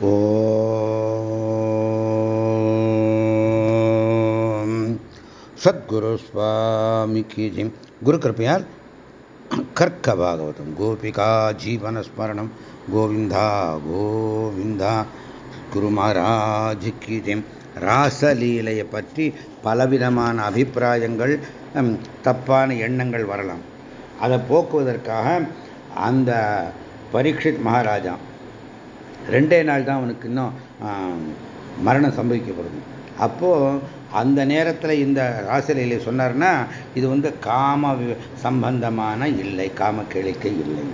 ஓம். சத்குரு சுவாமிக்கு ஜெயம் குரு கிருப்பையால் கர்க்க பாகவதம். கோபிகா ஜீவன ஸ்மரணம். கோவிந்தா கோவிந்தா. குரு மகாராஜுக்கு ஜெயம் ராசலீலையை பற்றி பலவிதமான அபிப்பிராயங்கள் தப்பான எண்ணங்கள் வரலாம். அதை போக்குவதற்காக அந்த பரீட்சித் மகாராஜா ரெண்டே நாள் தான் அவனுக்கு இன்னும் மரணம் சம்பவிக்கப்படுது. அப்போது அந்த நேரத்தில் இந்த ராசலையில சொன்னார்னா இது வந்து காம சம்பந்தமான இல்லை காம கேளிக்கை இல்லை.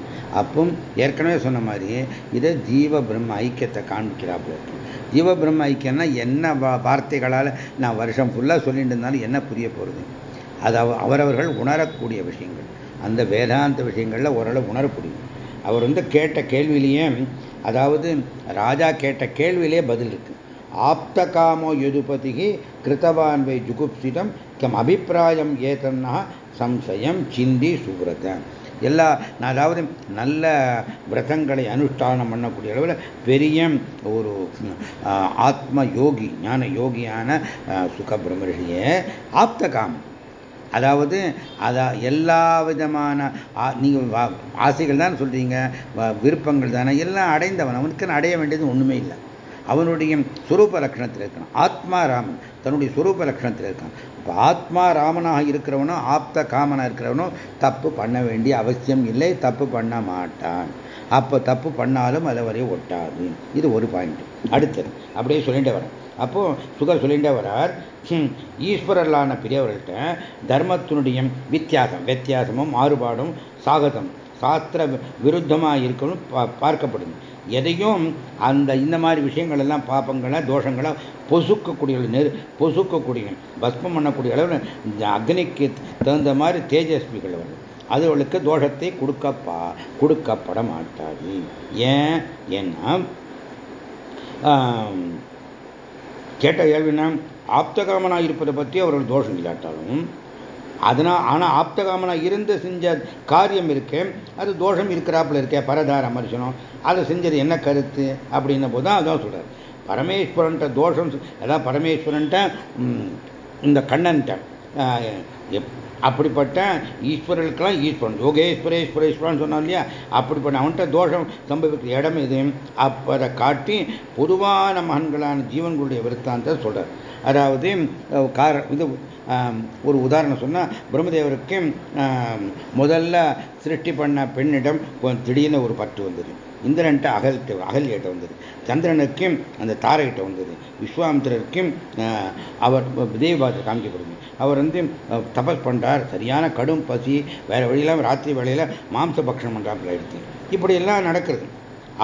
அப்போ ஏற்கனவே சொன்ன மாதிரி இதை ஜீவ பிரம்ம ஐக்கியத்தை காண்பிக்கிறாப்புல இருக்கு. ஜீவ பிரம்ம ஐக்கியம்னா என்ன வார்த்தைகளால் நான் வருஷம் ஃபுல்லாக சொல்லிட்டு இருந்தாலும் என்ன புரிய போகிறது அது அவரவர்கள் உணரக்கூடிய விஷயங்கள். அந்த வேதாந்த விஷயங்களில் ஓரளவு உணரக்கூடிய அவர் வந்து கேட்ட கேள்வியிலேயே அதாவது ராஜா கேட்ட கேள்வியிலே பதில் இருக்கு. ஆப்த காமோ யதுபதிகி கிருத்தவான் வை ஜுகுப்சிதம் கம் அபிப்பிராயம் ஏதன்னா சம்சயம் சிந்தி சுப்ரத எல்லா அதாவது நல்ல விரதங்களை அனுஷ்டானம் பண்ணக்கூடிய அளவில் பெரிய ஒரு ஆத்ம யோகி ஞான யோகியான சுக பிரம்மரிஷியே ஆப்த காமம் அதாவது அதா எல்லா விதமான நீங்கள் ஆசைகள் தான் சொல்கிறீங்க விருப்பங்கள் தானே எல்லாம் அடைந்தவன் அவனுக்குன்னு அடைய வேண்டியது ஒன்றுமே இல்லை. அவனுடைய சுரூப லட்சணத்தில் இருக்கான். ஆத்மா ராமன் தன்னுடைய சுரூப லட்சணத்தில் இருக்கான். இப்போ ஆத்மா ராமனாக இருக்கிறவனும் ஆப்த காமனாக இருக்கிறவனும் தப்பு பண்ண வேண்டிய அவசியம் இல்லை தப்பு பண்ண மாட்டான். அப்போ தப்பு பண்ணாலும் அதை வரைய ஒட்டாது. இது ஒரு பாயிண்ட் அடுத்தது அப்படியே சொல்லிட்டு வரேன் அப்போது சுகர் சொல்லிட்டே வரார் ஈஸ்வரர்களான பெரியவர்கள்ட்ட தர்மத்தினுடைய வித்தியாசம் வித்தியாசமும் மாறுபாடும் சாகதம் சாஸ்திர விருத்தமாக இருக்கணும் பார்க்கப்படுது. எதையும் அந்த இந்த மாதிரி விஷயங்கள் எல்லாம் பாப்பங்களை தோஷங்களை பொசுக்கக்கூடிய நெரு பொசுக்கக்கூடிய பஸ்மம் பண்ணக்கூடிய அளவில் அக்னிக்கு தகுந்த மாதிரி தேஜஸ்விகள் வரும் அது அவளுக்கு தோஷத்தை கொடுக்கப்பா கொடுக்கப்பட மாட்டாது. ஏன்? ஏன்னா கேட்ட கேள்வினா ஆப்தகாமனாக இருப்பதை பற்றி அவர்கள் தோஷம் இல்லாட்டாலும் அதனால் ஆனால் ஆப்தகாமனாக இருந்து செஞ்ச காரியம் இருக்கு அது தோஷம் இருக்கிறாப்புல இருக்கே பரதார மனுஷனம் அதை செஞ்சது என்ன கருத்து அப்படின்ன போது தான் அதான் சொல்கிறார் பரமேஸ்வரன்ட்ட தோஷம் அதான் பரமேஸ்வரன்ட்ட இந்த கண்ணன்ட்ட அப்படிப்பட்ட ஈஸ்வரர்களுக்கெல்லாம் ஈஸ்வரன். யோகேஸ்வரேஸ்வரேஸ்வரன் சொன்னான் இல்லையா? அப்படிப்பட்ட அவன்கிட்ட தோஷம் சம்பவிக்கிற இடம் இது அப்பதை காட்டி பொதுவான மகன்களான ஜீவன்களுடைய விருத்தாந்த சொல்றார். அதாவது கார இது ஒரு உதாரணம் சொன்னால் பிரம்மதேவருக்கு முதல்ல சிருஷ்டி பண்ண பெண்ணிடம் திடீர்னு ஒரு பற்று வந்தது. இந்திரன்ட்ட அகல்கிட்ட அகல்கிட்ட வந்தது. சந்திரனுக்கும் அந்த தாரைகிட்ட வந்தது. விஸ்வாமித்திரருக்கும் அவர் தேவபாத்திர காமிக்கப்படுது. அவர் வந்து தபஸ் பண்ணுறார் சரியான கடும் பசி வேறு வழியெல்லாம் ராத்திரி வேலையில் மாம்ச பக்ஷணம் பண்ணுறாப்புல எடுத்து. இப்படியெல்லாம் நடக்கிறது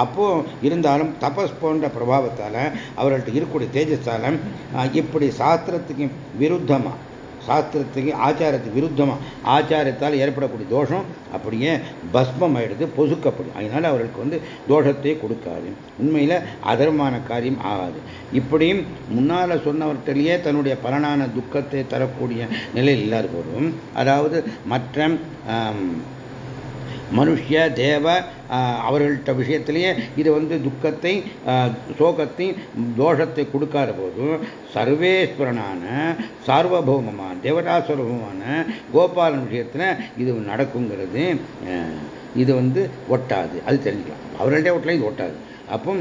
அப்போ இருந்தாலும் தபஸ் போன்ற பிரபாவத்தால் அவர்கள்ட்ட இருக்கக்கூடிய தேஜஸால இப்படி சாஸ்திரத்துக்கு விருத்தமாக சாஸ்திரத்துக்கு ஆச்சாரத்துக்கு விருத்தமாக ஆச்சாரத்தால் ஏற்படக்கூடிய தோஷம் அப்படியே பஸ்மம் ஆயிடுது பொசுக்கப்படும். அதனால் அவர்களுக்கு வந்து தோஷத்தை கொடுக்காது. உண்மையில் அதர்மான காரியம் ஆகாது. இப்படியும் முன்னால் சொன்னவர்கிட்டலேயே தன்னுடைய பலனான துக்கத்தை தரக்கூடிய நிலையில் இல்லாத போதும் அதாவது மற்ற மனுஷ தேவ அவர்கள்ட்ட விஷயத்திலேயே இது வந்து துக்கத்தை சோகத்தை தோஷத்தை கொடுக்காத போதும் சர்வேஸ்வரனான சார்வபௌமமான தேவதாஸ்வரபமான கோபாலன் விஷயத்தில் இது நடக்குங்கிறது. இது வந்து ஒட்டாது. அது தெரிஞ்சுக்கலாம். அவர்கள்ட்டே ஒட்டலாம் இது ஒட்டாது. அப்போ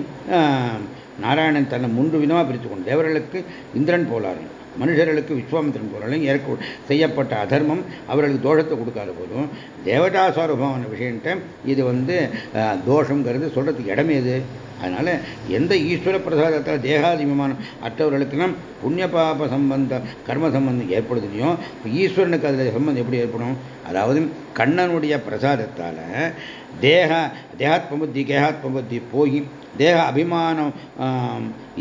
நாராயணன் தன்னை மூன்று விதமாக பிரித்து கொண்டு தேவர்களுக்கு இந்திரன் போலார்கள் மனுஷர்களுக்கு விஸ்வாமித்திரன் போராலும் ஏற்க செய்யப்பட்ட அதர்மம் அவர்களுக்கு தோஷத்தை கொடுக்காத போதும் தேவதாசாரூபமான விஷயன்ட்ட இது வந்து தோஷங்கிறது சொல்கிறதுக்கு இடமே இது. அதனால் எந்த ஈஸ்வர பிரசாதத்தில் தேகாதிபமானம் அற்றவர்களுக்கெல்லாம் புண்ணிய பாப சம்பந்தம் கர்ம சம்பந்தம் ஏற்படுதுலையும் ஈஸ்வரனுக்கு அதில் சம்பந்தம் எப்படி ஏற்படும்? அதாவது கண்ணனுடைய பிரசாதத்தால் தேக தேகாத்மபுத்தி கேகாத்மபுத்தி போய் தேக அபிமானம்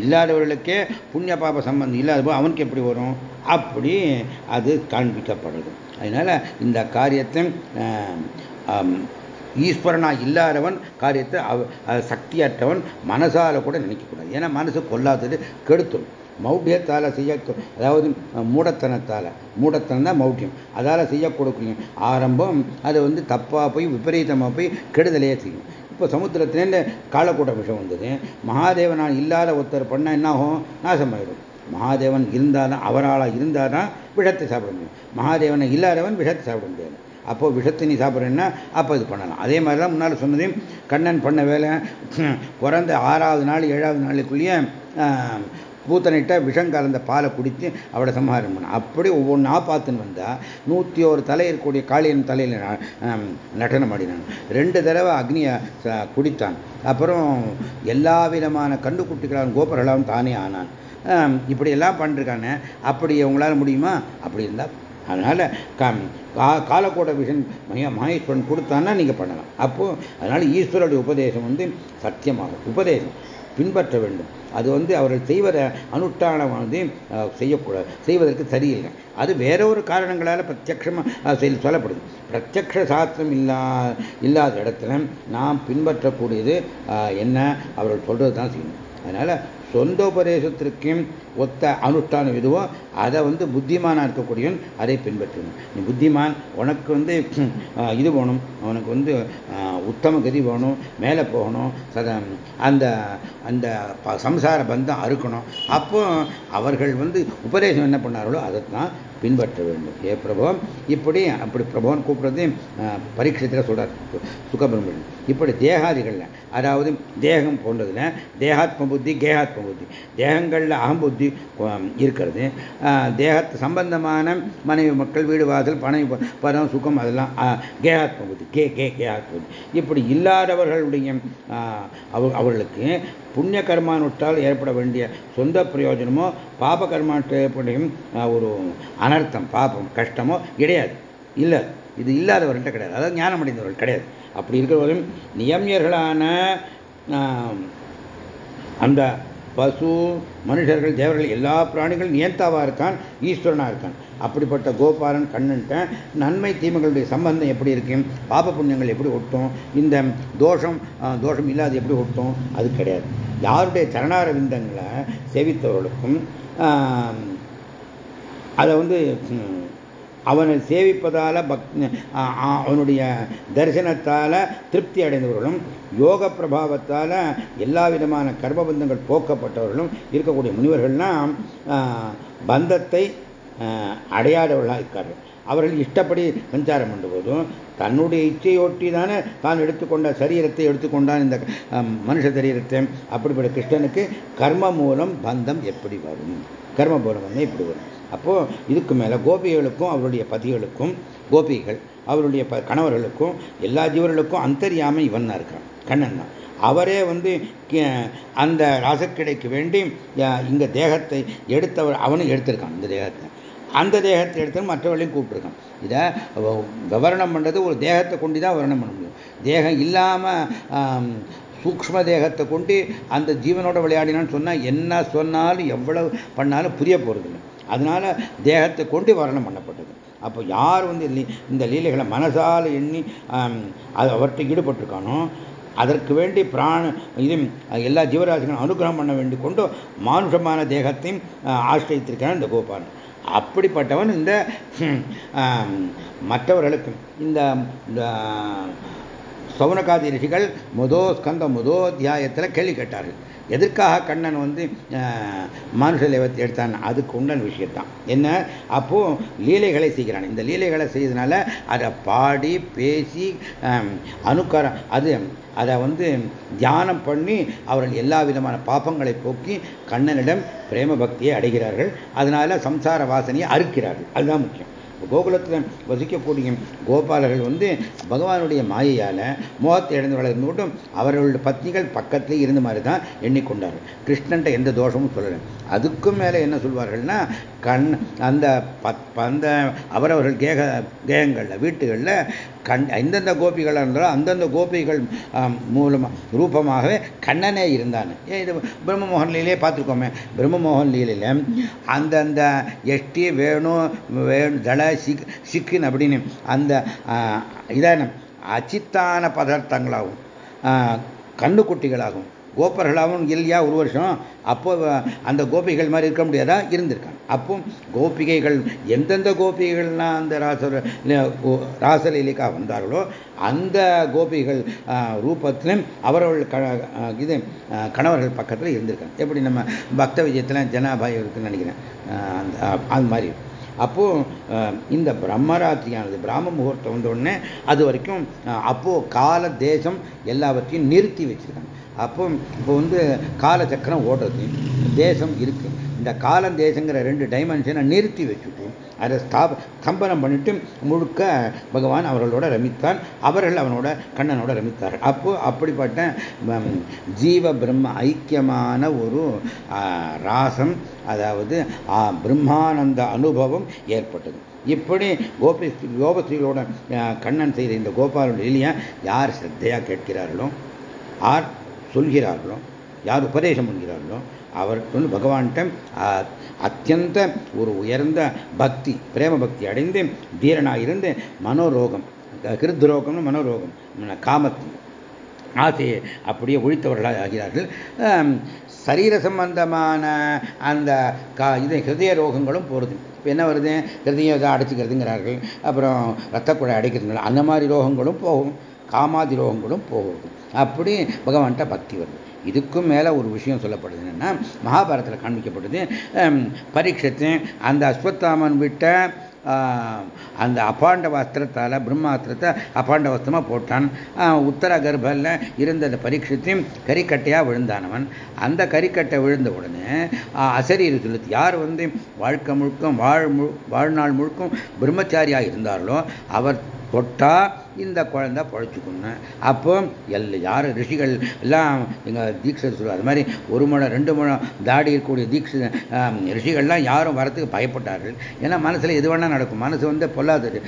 இல்லாதவர்களுக்கே புண்ணிய பாப சம்பந்தம் இல்லாத போது அவனுக்கு எப்படி வரும்? அப்படி அது காண்பிக்கப்படுது. அதனால் இந்த காரியத்தை ஈஸ்வரனா இல்லாதவன் காரியத்தை சக்தியற்றவன் மனசால கூட நினைக்கக்கூடாது ஏன்னா மனசு கொல்லாதது கெடுத்தும் மௌட்டியத்தால் செய்ய அதாவது மூடத்தனத்தால். மூடத்தனம் தான் மௌடியம் அதால் செய்யக்கூடிய ஆரம்பம் அது வந்து தப்பாக போய் விபரீதமாக போய் கெடுதலையே செய்யும். இப்போ சமுத்திரத்திலேருந்து காலக்கூட்ட விஷம் வந்தது. மகாதேவனால் இல்லாத ஒருத்தர் பண்ணால் என்ன ஆகும் நாசமாயிடும். மகாதேவன் இருந்தாதான் அவரால் இருந்தாதான் விஷத்தை சாப்பிட முடியும். மகாதேவனை இல்லாதவன் விஷத்தை சாப்பிட முடியாது. அப்போ விஷத்தை நீ சாப்பிட்றேன்னா அப்போ இது பண்ணலாம். அதே மாதிரி தான் முன்னால் சொன்னதையும் கண்ணன் பண்ண வேலை. பிறந்த ஆறாவது நாள் ஏழாவது நாளுக்குள்ளேயே பூத்தனிட்ட விஷம் கலந்த பாலை குடித்து அவளை சம்ஹாரம் பண்ண. அப்படி ஒவ்வொன்றா பார்த்துன்னு வந்தால் நூற்றி ஒரு தலை இருக்கக்கூடிய காளியன் தலையில் நடனம் ஆடினான். ரெண்டு தடவை அக்னியை குடித்தான். அப்புறம் எல்லா விதமான கண்டுக்குட்டிகளான கோபுரங்களாம் தானே ஆனான். இப்படியெல்லாம் பண்ணிருக்கானே அப்படி உங்களால் முடியுமா? அப்படி இருந்தால் அதனால் கா காலக்கோட விஷன் மய மகேஸ்வரன் கொடுத்தான்னா நீங்கள் பண்ணலாம். அப்போது அதனால் ஈஸ்வருடைய உபதேசம் வந்து சத்தியமாகும். உபதேசம். பின்பற்ற வேண்டும். அது வந்து அவர்கள் செய்வத அனுஷ்டானம் வந்து செய்யக்கூடாது. செய்வதற்கு சரியில்லை. அது வேற ஒரு காரணங்களால் பிரத்யக்ஷமாக சொல்லப்படுது. பிரத்யக்ஷ சாஸ்திரம் இல்லா இல்லாத இடத்துல நாம் பின்பற்றக்கூடியது என்ன? அவர்கள் சொல்கிறது தான் செய்யணும். அதனால் சொந்த உபதேசத்திற்கும் ஒத்த அனுஷ்டானம் எதுவோ அதை வந்து புத்திமானாக இருக்கக்கூடியவன் அதை பின்பற்றணும் நீ புத்திமான் உனக்கு வந்து இது போகணும் அவனுக்கு வந்து உத்தம கதி போகணும் மேலே போகணும் சத அந்த அந்த சம்சார பந்தம் அறுக்கணும். அப்போ அவர்கள் வந்து உபதேசம் என்ன பண்ணார்களோ அதை தான் பின்பற்ற வேண்டும். ஏ பிரபவம்? இப்படி அப்படி பிரபவன் கூப்பிடுறது பரீட்சத்தில் சொல்கிறார் சுகபிரமணியன் இப்படி தேகாதிகளில் அதாவது தேகம் போன்றதுல தேகாத்ம புத்தி கேகாத்ம புத்தி. தேகங்களில் அகம்புத்தி இருக்கிறது. தேகத்து சம்பந்தமான மனைவி மக்கள் வீடு வாசல் பணம் பதம் சுகம் அதெல்லாம் கேகாத்ம புத்தி. கே கே கேகாத்ம புத்தி. இப்படி இல்லாதவர்களுடைய அவர்களுக்கு புண்ணிய கர்மானுட்டால் ஏற்பட வேண்டிய சொந்த பிரயோஜனமோ பாப கர்மானுட்டு ஏற்படும் ஒரு அனர்த்தம் பாபம் கஷ்டமோ கிடையாது. இல்லை இது இல்லாதவர்கள்ட்ட கிடையாது. அதாவது ஞானம் அடைந்தவர்கள் கிடையாது. அப்படி இருக்கிறவரும் நியமியர்களான அந்த பசு மனுஷர்கள் தேவர்கள் எல்லா பிராணிகளும் நியந்தாவாக இருக்கான் ஈஸ்வரனாக இருக்கான். அப்படிப்பட்ட கோபாலன் கண்ணன்ட்ட நன்மை தீமைகளுடைய சம்பந்தம் எப்படி இருக்கும்? பாப புண்ணியங்கள் எப்படி ஒட்டும்? இந்த தோஷம் தோஷம் இல்லாத எப்படி ஒட்டும்? அது கிடையாது. யாருடைய சரணார விந்தங்களை சேவித்தவர்களுக்கும் அதை வந்து அவனை சேவிப்பதால் பக் அவனுடைய தரிசனத்தால் திருப்தி அடைந்தவர்களும் யோக பிரபாவத்தால் எல்லா விதமான கர்மபந்தங்கள் போக்கப்பட்டவர்களும் இருக்கக்கூடிய முனிவர்கள்லாம் பந்தத்தை அடையாதவர்களாக இருக்கார்கள். அவர்கள் இஷ்டப்படி சஞ்சாரம் பண்ணும்போதும் தன்னுடைய இச்சையொட்டி தானே தான் எடுத்துக்கொண்ட சரீரத்தை எடுத்துக்கொண்டான் இந்த மனுஷ சரீரத்தை. அப்படிப்பட்ட கிருஷ்ணனுக்கு கர்ம மூலம் பந்தம் எப்படி வரும்? கர்ம மூலம் வந்து எப்படி வரும். அப்போது இதுக்கு மேலே கோபிகளுக்கும் அவருடைய பதிகளுக்கும் கோபிகள் அவருடைய ப கணவர்களுக்கும் எல்லா ஜீவர்களுக்கும் அந்தரியாமை இவன் தான் இருக்கான் கண்ணன் தான். அவரே வந்து அந்த ராசக்கிடைக்கு வேண்டி இங்கே தேகத்தை எடுத்தவர் அவனும் எடுத்திருக்கான் இந்த தேகத்தை. அந்த தேகத்தை எடுத்து மற்றவர்களையும் கூப்பிட்டுருக்கான். இதை விவரணம் பண்ணுறது ஒரு தேகத்தை கொண்டு தான் வர்ணம் பண்ண முடியும். தேகம் இல்லாமல் சூக்ம தேகத்தை கொண்டு அந்த ஜீவனோட விளையாடினான்னு சொன்னால் என்ன சொன்னாலும் எவ்வளவு பண்ணாலும் புரிய போகிறதில்லை அதனால தேகத்தை கொண்டு வர்ணம் பண்ணப்பட்டது. அப்போ யார் வந்து இந்த லீலைகளை மனசால் எண்ணி அது அவர்கிட்ட ஈடுபட்டிருக்கானோ அதற்கு வேண்டி பிராண இது எல்லா ஜீவராசிகளும் அனுகிரகம் பண்ண வேண்டி கொண்டு மானுஷமான தேகத்தையும் ஆசிரியத்திருக்கான் இந்த கோபாலன். அப்படிப்பட்டவன் இந்த மற்றவர்களுக்கு இந்த சௌனகாதி ரிஷிகள் முதோ ஸ்கந்த முதோ அத்தியாயத்தில் கேள்வி கேட்டார்கள். எதற்காக கண்ணன் வந்து மானுஷ லேவத்தை எடுத்தான்? அதுக்கு உண்டான விஷயத்தான் என்ன? அப்போ லீலைகளை செய்கிறான். இந்த லீலைகளை செய்யறதுனால அதை பாடி பேசி அனுக்காரம் அது அதை வந்து தியானம் பண்ணி அவர்கள் எல்லா விதமான பாப்பங்களை போக்கி கண்ணனிடம் பிரேம பக்தியை அடைகிறார்கள். அதனால சம்சார வாசனையை அறுக்கிறார்கள். அதுதான் முக்கியம். கோகுலத்தில் வசிக்கக்கூடிய கோபாலர்கள் வந்து பகவானுடைய மாயையால் மோகத்தை இழந்து வளர்ந்து கொண்டும் அவர்களுடைய பத்னிகள் பக்கத்திலே இருந்த மாதிரி தான் எண்ணிக்கொண்டார்கள். கிருஷ்ணன்ட்ட எந்த தோஷமும் சொல்லலை. அதுக்கும் மேலே என்ன சொல்வார்கள்னா கண் அந்த பத் அந்த அவரவர்கள் கேக கேகங்களில் வீட்டுகளில் கண் எந்தெந்த கோபிகளாக இருந்தாலும் அந்தந்த கோபிகள் மூலமாக ரூபமாகவே கண்ணனே இருந்தான். ஏன் இது பிரம்மமோகன் லீலையே பார்த்துருக்கோமே. பிரம்மமோகன் லீலையில் அந்தந்த எஷ்டி வேணும் வேணும் தள சிக் சிக்குன்னு அப்படின்னு. அந்த இதான அச்சித்தான பதார்த்தங்களாகும். கண்ணுக்குட்டிகளாகும். கோப்பர்களாகவும் இல்லையா ஒரு வருஷம்? அப்போ அந்த கோபிகள் மாதிரி இருக்க முடியாதா? இருந்திருக்காங்க. அப்போ கோபிகைகள் எந்தெந்த கோபிகைகள்லாம் அந்த ராச ராசலீலிக்கா வந்தார்களோ அந்த கோபிகள் ரூபத்திலும் அவர்கள் க இது கணவர்கள் பக்கத்தில் இருந்திருக்காங்க. எப்படி நம்ம பக்த விஜயத்தில் ஜனாபாய் இருக்குன்னு நினைக்கிறேன் அந்த அது மாதிரி. அப்போ இந்த பிரம்மராத்திரியானது பிராம முகூர்த்தம் வந்தோடனே அது வரைக்கும் அப்போ கால தேசம் எல்லாவற்றையும் நிறுத்தி வச்சிருக்காங்க. அப்போ இப்போ வந்து காலச்சக்கரம் ஓடுறது தேசம் இருக்குது இந்த காலம் தேசங்கிற ரெண்டு டைமென்ஷனை நிறுத்தி வச்சுட்டு அதை ஸ்தாப ஸ்தம்பனம் பண்ணிட்டு முழுக்க பகவான் அவர்களோட ரமித்தான் அவர்கள் அவனோட கண்ணனோட ரமித்தார்கள். அப்போ அப்படிப்பட்ட ஜீவ பிரம்ம ஐக்கியமான ஒரு ராசம் அதாவது பிரம்மானந்த அனுபவம் ஏற்பட்டது. இப்படி கோபி கோபஸ்ரீகளோட கண்ணன் செய்த இந்த கோபாலோட இல்லையா யார் சிரத்தையாக கேட்கிறார்களோ யார் சொல்கிறார்களோ யார் உபதேசம் பண்ணுகிறார்களோ அவருக்கு வந்து பகவான்கிட்ட அத்தியந்த ஒரு உயர்ந்த பக்தி பிரேம பக்தி அடைந்து தீரனாக இருந்து மனோரோகம் கிருத்ரோகம்னு மனோரோகம் காமத்து ஆசையை அப்படியே ஒழித்தவர்களாக ஆகிறார்கள். சரீர சம்பந்தமான அந்த கா இது ஹிருதய ரோகங்களும் போகிறது. இப்போ என்ன வருது? ஹிருதயம் எதாவது அடைச்சிக்கிறதுங்கிறார்கள். அப்புறம் ரத்தக்குழை அடைக்கிறதுங்க அந்த மாதிரி ரோகங்களும் போகும். காமாதிரோகங்களும் போகும். அப்படி பகவான்கிட்ட பக்தி வருது. இதுக்கும் மேலே ஒரு விஷயம் சொல்லப்படுது என்னென்னா மகாபாரதத்தில் காண்பிக்கப்படுது பரீட்சத்து அந்த அஸ்வத்தாமன் விட்ட அந்த அபாண்ட வஸ்திரத்தால் பிரம்மாஸ்திரத்தை அபாண்ட வஸ்திரமாக போட்டான். உத்தர கர்ப்பில் இருந்த அந்த பரீட்சத்தையும் கறிக்கட்டையாக விழுந்தானவன். அந்த கறிக்கட்டை விழுந்த உடனே அசரீர் சொல்லுது யார் வந்து வாழ்க்கை முழுக்கும் வாழ் வாழ்நாள் முழுக்கும் பிரம்மச்சாரியாக இருந்தார்களோ அவர் தொட்டா இந்த குழந்தை பழச்சுக்கணும் அப்போ எல்லா யார் ரிஷிகள் எல்லாம் எங்கள் தீட்சர் சொல்லுவார் அது மாதிரி ஒரு முழம் ரெண்டு முழம் தாடி இருக்கக்கூடிய தீட்ச ரிஷிகள்லாம் யாரும் வரத்துக்கு பயப்பட்டார்கள். ஏன்னா மனசில் எது வேணால் நடக்கும். மனசு வந்து பொல்லாதது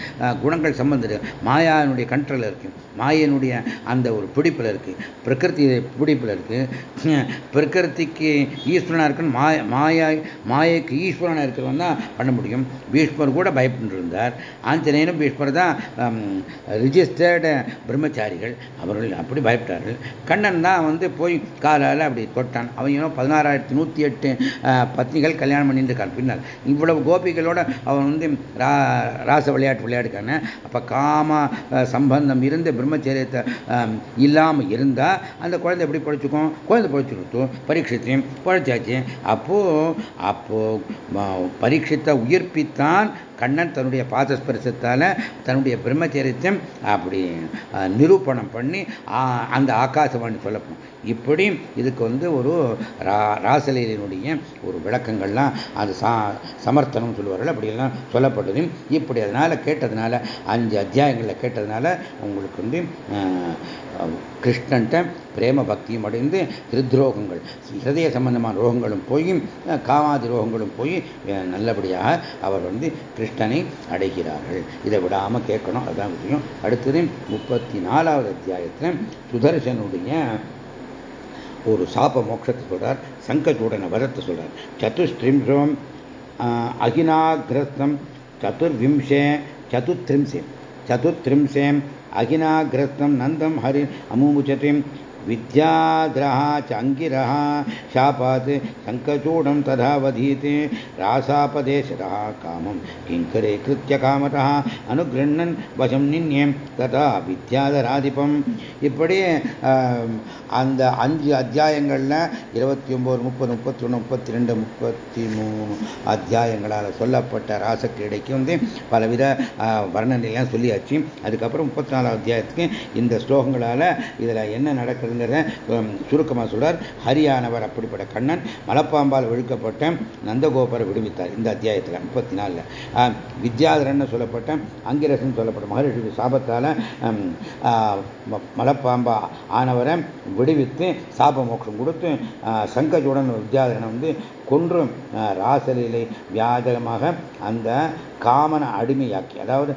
குணங்கள் சம்பந்தது. மாயானுடைய கண்ட்ரில் இருக்கு. மாயனுடைய அந்த ஒரு பிடிப்பில் இருக்குது பிரகிருதி பிடிப்பில் இருக்குது பிரகிருதிக்கு ஈஸ்வரனாக இருக்குன்னு மாய மாயா மாயைக்கு ஈஸ்வரனாக இருக்கிறவன் தான் பண்ண முடியும். பீஷ்மர் கூட பயப்பட்டு இருந்தார் ஆஞ்சநேயனும் பீஷ்மர் தான் ரிஜிஸ்டர்டு பிரம்மச்சாரிகள் அவர்கள் அப்படி பயப்பட்டார்கள். கண்ணன் தான் வந்து போய் காலால் அப்படி தொட்டான் அவங்களும் பதினாறாயிரத்தி நூற்றி எட்டு பத்னிகள் கல்யாணம் பண்ணிட்டு இருக்கான் பின்னால் இவ்வளவு கோபிகளோட அவன் வந்து ராச விளையாட்டு விளையாடுக்கான. அப்போ காம சம்பந்தம் இருந்து பிரம்மச்சரியத்தை இல்லாமல் இருந்தால் அந்த குழந்தை எப்படி பழிச்சுக்கும்? குழந்தை பழிச்சுருத்தோம் பரீட்சித்தையும் பழிச்சாச்சு. அப்போது அப்போ பரீட்சத்தை உயிர்ப்பித்தான் கண்ணன் தன்னுடைய பாதஸ்பரிசத்தால் தன்னுடைய பிரம்மச்சரியத்தையும் அப்படி நிரூபணம் பண்ணி அந்த ஆகாசவாணி சொல்லப்படும் இப்படி இதுக்கு வந்து ஒரு ராசலீலினுடைய ஒரு விளக்கங்கள்லாம் அது சா சமர்த்தனம் சொல்லுவார்கள். அப்படியெல்லாம் சொல்லப்பட்டது இப்படி அதனால் கேட்டதுனால அஞ்சு அத்தியாயங்களில் கேட்டதுனால உங்களுக்கு வந்து கிருஷ்ணன்ட்ட பிரேம பக்தியும் அடைந்து ஹிருத்ரோகங்கள் ஹிருதய சம்பந்தமான ரோகங்களும் போய் காமாதி ரோகங்களும் போய் நல்லபடியாக அவர் வந்து கிருஷ்ணனை அடைகிறார்கள். இதை விடாமல் கேட்கணும். அதுதான் விஷயம். அடுத்தது முப்பத்தி நாலாவது அத்தியாயத்தில் சுதர்சனுடைய ஒரு சாப மோட்சத்தை சொல்றார். சங்கச்சூடனை வரத்தை சொல்றார். சதுஷ்டிரிம்சம் அகினாகிரஸ்தம் சதுர்விம்சே சதுத்ரிம்சே சதுத்ரிம்சேம் அகினாகிரஸ்தம் நந்தம் ஹரி அமுமுச்சதிம் विद्याद्रः च अङ्गिरः शापात् शङ्खचूडं तथा वधीते रासापदेशतः कामं किङ्करे कृत्य कामतः अनुगृह्णन् वशं निन्ये तथा வித்யாதராதிபம் இப்படி அந்த அஞ்சு அத்தியாயங்களில் இருபத்தி ஒம்பது முப்பது முப்பத்தி ஒன்று முப்பத்தி ரெண்டு முப்பத்தி மூணு அத்தியாயங்களால் சொல்லப்பட்ட ராசக்கிரீடைக்கு வந்து பலவித வர்ணனைலாம் சொல்லியாச்சு அதுக்கப்புறம் முப்பத்தி நாலாவது அத்தியாயத்துக்கு இந்த ஸ்லோகங்களால் இதில் என்ன நடக்குதுங்கிறத சுருக்கமாக சொல்றார். ஹரியானவர் அப்படிப்பட்ட கண்ணன் மலப்பாம்பால் விழுக்கப்பட்ட நந்தகோபரை விடுவித்தார் இந்த அத்தியாயத்தில் முப்பத்தி நாலில் வித்யாதரன் சொல்லப்பட்ட அங்கிரசன் சொல்லப்பட்ட மகரிஷி சாபத்தால் மலப்பாம்பா ஆனவரை விடுவித்து சாப மோட்சம் கொடுத்து சங்கஜுடன் வித்யாதரனை வந்து கொன்று ராசலீலை வியாதகமாக அந்த காமனை அடிமையாக்கி அதாவது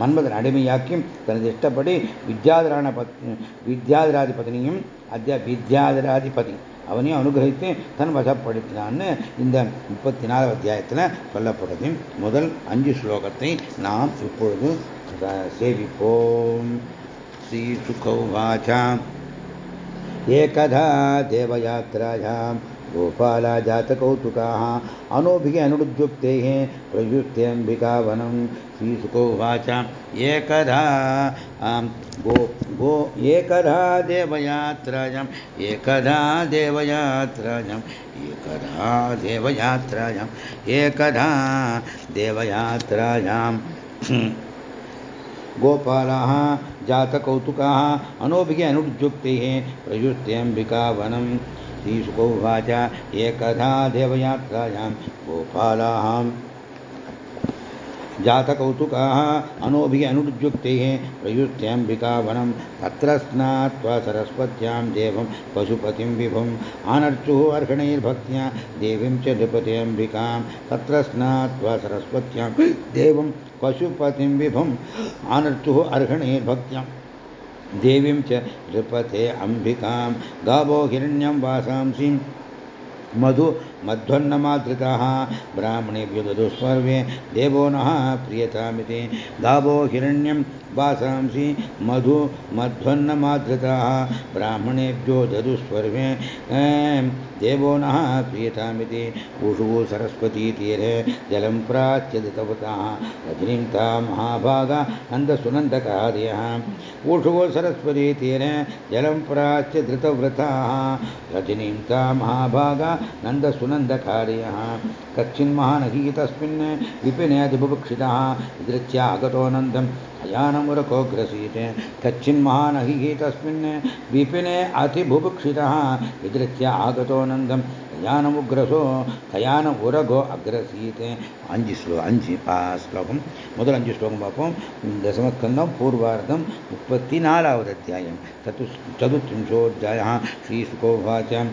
மன்மதன் அடிமையாக்கி தனது இஷ்டப்படி வித்யாதரான பத் வித்யாதராதிபதினியும் அத்தியா வித்யாதராதிபதி அவனையும் அனுகிரகித்து தன் வசப்படுத்தினான்னு இந்த முப்பத்தி நாலாவது அத்தியாயத்தில் சொல்லப்படுது முதல் அஞ்சு ஸ்லோகத்தை நாம் இப்பொழுது சேவிப்போம் ஸ்ரீ சுகௌவாச்சா एकधा देवयात्रायां गोपाला जातकौतुकाः अनोभिः अनुरुद्युक्तेः प्रयुक्तेऽम्बिकावनं श्रीसुकोवाच। एकधा गो गो, एकधा देवयात्रायाम् एकधा देवयात्रायाम् एकधा देवयात्रायाम्, एकधा देवयात्रायां गोपालाः जातकौतुकाः अनोभिः अनुज्युक्तैः प्रयुक्त्यम्बिकावनं श्रीशुकोवाच एकधा देवयात्रायां गोपालाः जातकौतुकाः अनोभिः अनुज्युक्तैः प्रयुक्त्यम्बिकावनं तत्र स्नात्वा सरस्वत्यां देवं पशुपतिं विभुम् आनर्चुः अर्हणैर्भक्त्या देवीं च नृपतेऽम्बिकां तत्र स्नात्वा सरस्वत्यां देवं पशुपतिं विभुम् आनर्चुः अर्हणैर्भक्त्यां देवीं च नृपते अम्बिकां गावो हिरण्यं वासांसीं। मधु मध्वन्नमादृताः। ब्राह्मणेभ्यो ददुस्वर्वे देवो नः प्रियतामिति। गावो हिरण्यं वासांसि। मधु मध्वन्नमादृताः। ब्राह्मणेभ्यो ददुस्वर्वे देवो नः प्रियतामिति। ऊषुः सरस्वतीतीरे जलं प्राच्य दतवताः रजनीं ता महाभागा। नन्दसुनन्दकार्यः ऊषुः सरस्वतीतीरे जलं प्राच्य धृतव्रताः। रजनीं ता महाभागा। आनन्दकार्यः। कच्चिन्महानगी तस्मिन् विपिनयतिबुभुक्षितः विदृत्यागतोऽनन्दम् अयानमुरकोऽग्रसीते कच्चिन्महानगी तस्मिन् विपिने अतिबुभुक्षितः विदृत्य आगतोऽनन्दम् கயானமுக்ரசோ கயானம் உரகோ அக்ரசீத் அஞ்சு ஸ்லோ அஞ்சு ஸ்லோகம் முதல் அஞ்சு ஸ்லோகம் பார்ப்போம் தசமஸ்கந்தம் பூர்வார்த்தம் முப்பத்தி நாலாவது அத்தியாயம் சத்து சதுர்த்திரிம்சோத்தியாய ஸ்ரீசுகோவாச்ச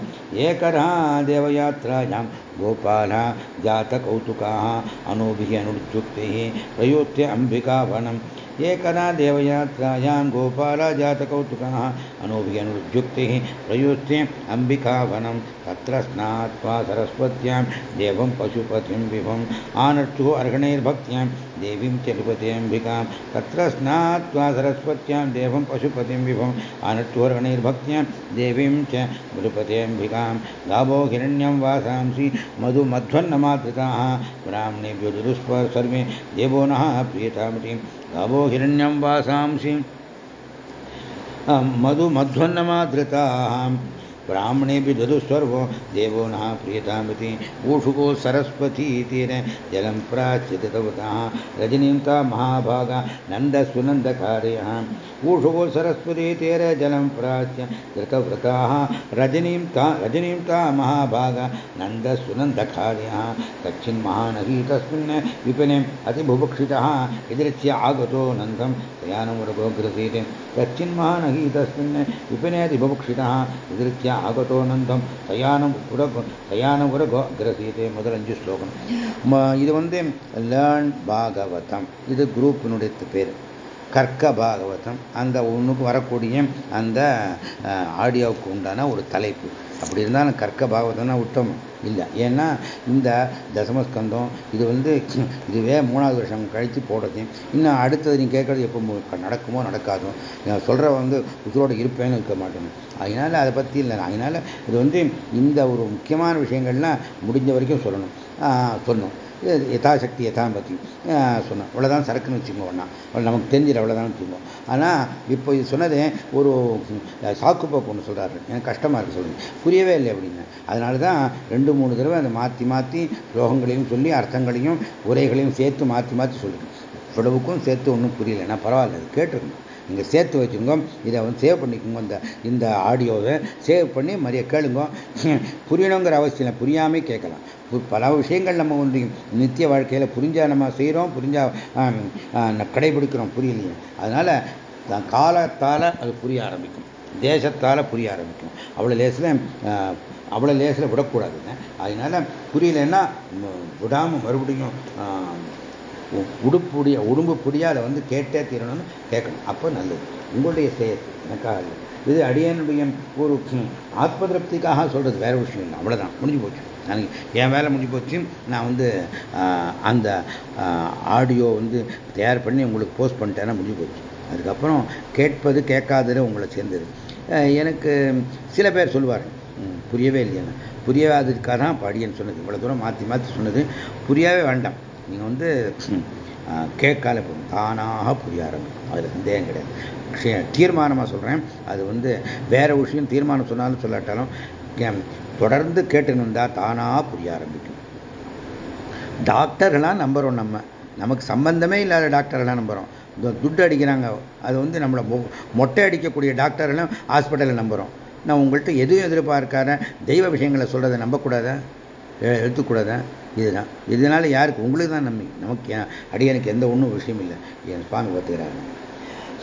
ஏகரா தேவயாத்திராயாம் கோபாலா ஜாத்தகௌத்துக்காः अनोभिः अनुयुक्तिः प्रयोत्य अम्बिकावनं एकदा देवयात्रायां गोपाला जातकौतुकाः अनुभिः अनुज्युक्तैः अंबिका अम्बिकावनं तत्र स्नात्वा सरस्वत्यां देवं पशुपतिं विभम् आनर्चुः अर्हणैर्भक्त्यां देवीं च नृपतेऽम्बिकां तत्र स्नात्वा सरस्वत्यां देवं पशुपतिं विभुम् आनर्चुर्गणैर्भक्त्यां देवीं च नृपतेऽम्बिकां गावो हिरण्यं वासांसि मधुमध्वन्नमादृताः। ब्राह्मणेभ्यो सर्वे देवो नः प्रियतामिति। गावो हिरण्यं वासांसि मधुमध्वन्नमादृताः। ब्राह्मणेभ्य ददुस्वर्वो देवो नः प्रियतामिति, ऊषुको सरस्वतीतीरे जलं प्राच्यतवतः रजनीं ता महाभागा नन्दस्वनन्दकार्यः ऊषुको सरस्वतीतीरे जलं प्राच्य धृतव्रताः रजनीं ता रजनीं ता महाभागा नन्दस्वनन्दकार्यः कच्चिन्महानही तस्मिन् विपिने अतिबुभुक्षितः यदृच्य आगतो नन्दं प्रयाणमुरगोग्रसीते कच्चिन्महानही तस्मिन् विपिने अतिबुभुक्षितः यदृच्य ஆகட்டோனந்தம் தயானம் உரகோ தயானம் உரகோ அக்ரசீதே முதல் அஞ்சு ஸ்லோகம். இது வந்து லேர்ன் பாகவதம். இது குரூப்பினுடைய பேர். கர்க்க பாகவதம் அந்த ஒன்றுக்கு வரக்கூடிய அந்த ஆடியோவுக்கு உண்டான ஒரு தலைப்பு. அப்படி இருந்தாலும் கர்க்க பாகவதம்னா உத்தமம். இல்லை. ஏன்னா இந்த தசமஸ்கந்தம் இது வந்து இதுவே மூணாவது வருஷம் கழித்து போடுறது. இன்னும் அடுத்தது நீ கேட்குறது எப்போ நடக்குமோ நடக்காதோ. நான் சொல்கிற வந்து உசுரோடு இருப்பேன்னு இருக்க மாட்டேன். அதனால் அதை பற்றி இல்லை. அதனால் இது வந்து இந்த ஒரு முக்கியமான விஷயங்கள்லாம் முடிஞ்ச வரைக்கும் சொல்லணும். சொல்லணும். யதாசக்தி பற்றி சொன்னோம் அவ்வளோதான் சரக்குன்னு வச்சுக்கோ ஒன்றா நமக்கு தெரிஞ்சிட அவ்வளோதான் வச்சுக்கோம் ஆனால் இப்போ இது சொன்னதே ஒரு சாக்கு போக்கு ஒன்று சொல்கிறாரு எனக்கு கஷ்டமாக இருக்குது சொல்லுங்கள் புரியவே இல்லை அப்படின்னு. அதனால தான் ரெண்டு மூணு தடவை அதை மாற்றி மாற்றி ஸ்லோகங்களையும் சொல்லி அர்த்தங்களையும் உரைகளையும் சேர்த்து மாற்றி மாற்றி சொல்லுங்க. இவ்வளவுக்கும் சேர்த்து ஒன்றும் புரியல. பரவாயில்ல அது கேட்டிருக்கணும். நீங்கள் சேர்த்து வச்சுங்க இதை வந்து சேவ் பண்ணிக்கோங்க. இந்த இந்த ஆடியோவை சேவ் பண்ணி மரியாதை கேளுங்க. புரியணுங்கிற அவசியம் புரியாமல் கேட்கலாம். பல விஷயங்கள் நம்ம வந்து நித்திய வாழ்க்கையில் புரிஞ்சா நம்ம செய்கிறோம் புரிஞ்சா கடைபிடிக்கிறோம் புரியலையே. அதனால் காலத்தால் அது புரிய ஆரம்பிக்கும். தேசத்தால் புரிய ஆரம்பிக்கும். அவ்வளோ லேசில் அவ்வளோ லேசில் விடக்கூடாதுங்க அதனால் புரியலன்னா விடாமல் மறுபடியும் உடுப்புடைய உடும்பு புடியா அதை வந்து கேட்டே தீரணும்னு கேட்கணும். அப்போ நல்லது. உங்களுடைய செயல். எனக்காக. இது அடியனுடைய ஒரு ஆத்ம திருப்திக்காக சொல்கிறது வேற விஷயம் இல்லை. அவ்வளோதான் முடிஞ்சு போச்சு. என் வேலை முடிஞ்சு போச்சு. நான் வந்து அந்த ஆடியோ வந்து தயார் பண்ணி உங்களுக்கு போஸ்ட் பண்ணிட்டேன்னா முடிஞ்சு போச்சு. அதுக்கப்புறம் கேட்பது கேட்காதது உங்களை சேர்ந்தது. எனக்கு சில பேர் சொல்லுவார் புரியவே இல்லையா? புரியாததுக்காக தான் படியன்னு சொன்னது. இவ்வளோ தூரம் மாற்றி மாற்றி சொன்னது. புரியவே வேண்டாம். நீங்கள் வந்து கேட்கால போகும் தானாக புரிய ஆரம்பிக்கும். அதில் சந்தேகம் கிடையாது. தீர்மானமாக சொல்கிறேன் அது வந்து வேறு விஷயம் தீர்மானம் சொன்னாலும் சொல்லாட்டாலும் தொடர்ந்து கேட்டுன்னு இருந்தால் தானாக புரிய ஆரம்பிக்கும். டாக்டர்லாம் நம்புகிறோம் நம்ம. நமக்கு சம்பந்தமே இல்லாத டாக்டர்லாம் நம்புகிறோம் துட்டு அடிக்கிறாங்க அது வந்து நம்மளை மொட்டை அடிக்கக்கூடிய டாக்டர்லாம் ஹாஸ்பிட்டலில் நம்புகிறோம் நான் உங்கள்கிட்ட எதுவும் எதிர்பார்க்காத தெய்வ விஷயங்களை சொல்கிறத நம்பக்கூடாதா? எழுத்துக்கூடாத இதுதான். இதனால யாருக்கு? உங்களுக்கு தான் நம்பி நமக்கு அடியனுக்கு எந்த ஒன்றும் விஷயம் இல்லை. என் சுவாமி பார்த்துக்கிறாங்க.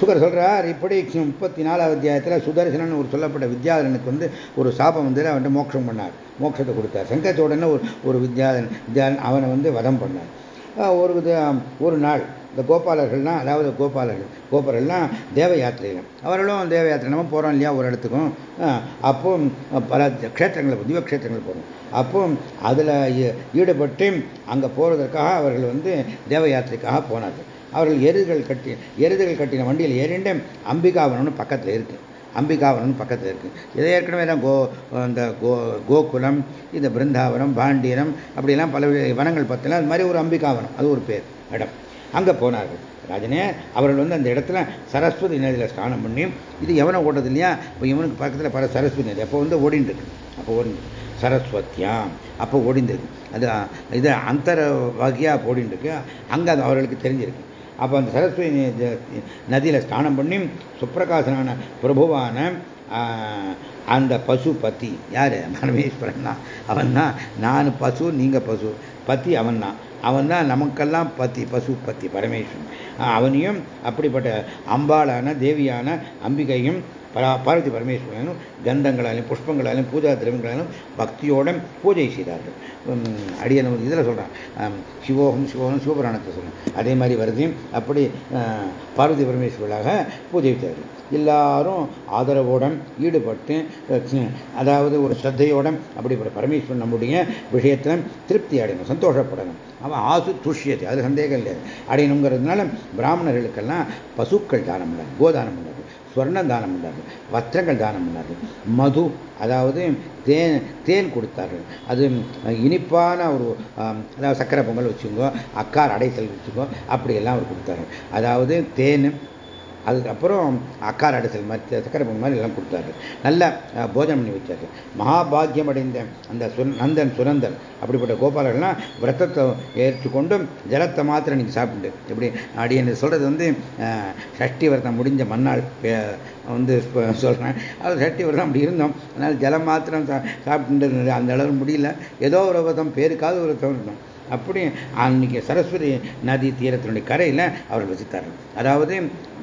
சுகர் சொல்கிறார் இப்படி முப்பத்தி நாலாவது அத்தியாயத்தில் சுதர்சனன் ஒரு சொல்லப்பட்ட வித்யாதரனுக்கு வந்து ஒரு சாபம் வந்து அவன்ட்டு மோட்சம் பண்ணார். மோட்சத்தை கொடுத்தார். சங்கச்சோடனே ஒரு ஒரு வித்யாதன் வித்யாதன் அவனை வந்து வதம் பண்ணார். ஒரு ஒரு நாள் இந்த கோபாலர்கள்லாம் அதாவது கோபாலர்கள் கோபர்கள்லாம் தேவ யாத்திரைகள் அவர்களும் தேவ யாத்திரை நம்ம போகிறோம் இல்லையா ஒரு இடத்துக்கும்? அப்போ பல க்ஷேத்திரங்களை திவ க்ஷேத்திரங்கள் போகிறோம் அப்போ அதில் ஈடுபட்டு அங்கே போகிறதற்காக அவர்கள் வந்து தேவ யாத்திரைக்காக போனார்கள். அவர்கள் எருதுகள் கட்டி எருதுகள் கட்டின வண்டியில் ஏறிண்டு அம்பிகாவனம்னு பக்கத்தில் இருக்குது அம்பிகாவனம் பக்கத்தில் இருக்குது இதை ஏற்கனவே தான் கோ இந்த கோ கோகுலம் இந்த பிருந்தாவனம் பாண்டியனம் அப்படிலாம் பல வனங்கள் பார்த்தலாம் அது மாதிரி ஒரு அம்பிகாவனம். அது ஒரு பேர் இடம். அங்கே போனார்கள். ராஜனே அவர்கள் வந்து அந்த இடத்துல சரஸ்வதி நதியில் ஸ்நானம் பண்ணி இது எவனை ஓட்டது இல்லையா? இப்போ இவனுக்கு பக்கத்தில் பல சரஸ்வதி நதி. அப்போ வந்து ஓடிட்டு இருக்கு. அப்போ ஓடிட்டு சரஸ்வத்தியாம் அப்போ ஓடிந்துருக்கு அது இது அந்தர வகையாக ஓடிட்டு இருக்கு. அங்கே அது அவர்களுக்கு தெரிஞ்சிருக்கு. அப்போ அந்த சரஸ்வதி நதியில் ஸ்நானம் பண்ணி சுப்பிரகாசனான பிரபுவான அந்த பசு பத்தி. யார்? பரமேஸ்வரன் தான் அவன் தான் நான் பசு நீங்கள் பசு. பத்தி அவன் தான் அவன் தான் நமக்கெல்லாம் பத்தி பசு பத்தி பரமேஸ்வரன். அவனையும் அப்படிப்பட்ட அம்பாளான தேவியான அம்பிகையும் பார்வதி பரமேஸ்வரனும் கந்தங்களாலும் புஷ்பங்களாலும் பூஜா திரவங்களாலும் பக்தியோட பூஜை செய்தார்கள். அடியன இதில் சொல்கிறான் சிவோகம் சிவோகம் சிவபுராணத்தை சொல்கிறேன் அதே மாதிரி வருது அப்படி பார்வதி பரமேஸ்வராக பூஜை செய்தார்கள். எல்லாரும் ஆதரவோடும் ஈடுபட்டு அதாவது ஒரு ஸ்ரத்தையோட அப்படிப்பட்ட பரமேஸ்வரன் நம்முடைய விஷயத்தில் திருப்தி அடையணும் சந்தோஷப்படணும். அவன் ஆசு துஷ்யத்தை அது சந்தேகம் இல்லை. அடையணுங்கிறதுனால பிராமணர்களுக்கெல்லாம் பசுக்கள் தானம் பண்ணார் கோதானம் பண்ணார் ஸ்வர்ண தானம் பண்ணார்கள். வஸ்திரங்கள் தானம் பண்ணார்கள். மது அதாவது தேன் தேன் கொடுத்தார்கள். அது இனிப்பான ஒரு அதாவது சக்கரை பொங்கல் வச்சுக்கோ அக்கார் அடைசல் வச்சுக்கோ அப்படியெல்லாம் அவர் கொடுத்தாரு அதாவது தேன் அதுக்கப்புறம் அக்கார் அடைசல் மாதிரி சக்கரை பொங்கல் மாதிரி எல்லாம் கொடுத்தாரு. நல்ல போஜனம் பண்ணி வச்சாரு. மகாபாகியம் அடைந்த அந்த நந்தன் சுரந்தன் அப்படிப்பட்ட கோபாலர்கள்லாம் விரத்தத்தை ஏற்றுக்கொண்டு ஜலத்தை மாத்திரம் நீங்கள் சாப்பிட்டு எப்படி என்று சொல்கிறது வந்து சஷ்டி விரதம் முடிஞ்ச மண்ணாள் வந்து சொல்கிறேன் அது சட்டி விரதம் அப்படி இருந்தோம். அதனால் ஜலம் மாத்திரம் சாப்பிட்டு அந்த அளவு முடியல. ஏதோ ஒரு விரதம் பேருக்காவது ஒரு இருந்தோம். அப்படி அன்னைக்கு சரஸ்வதி நதி தீரத்தினுடைய கரையில் அவர்கள் வசித்தார்கள். அதாவது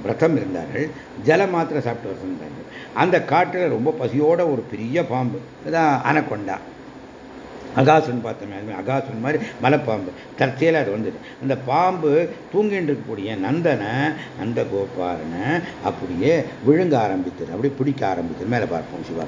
விரதம் இருந்தார்கள் ஜலம் மாத்திரை சாப்பிட்டு வந்தார்கள் அந்த காட்டில் ரொம்ப பசியோட ஒரு பெரிய பாம்பு இதான் அனக்கொண்டா அகாசுன் பார்த்தோமே அகாசுன் மாதிரி மலைப்பாம்பு. தற்செயலாக அது வந்தது. அந்த பாம்பு தூங்கிட்டு இருக்கக்கூடிய நந்தனை நந்த கோபாலனை அப்படியே விழுங்க ஆரம்பித்தது. அப்படியே பிடிக்க ஆரம்பித்தது. மேலே பார்ப்போம் சிவா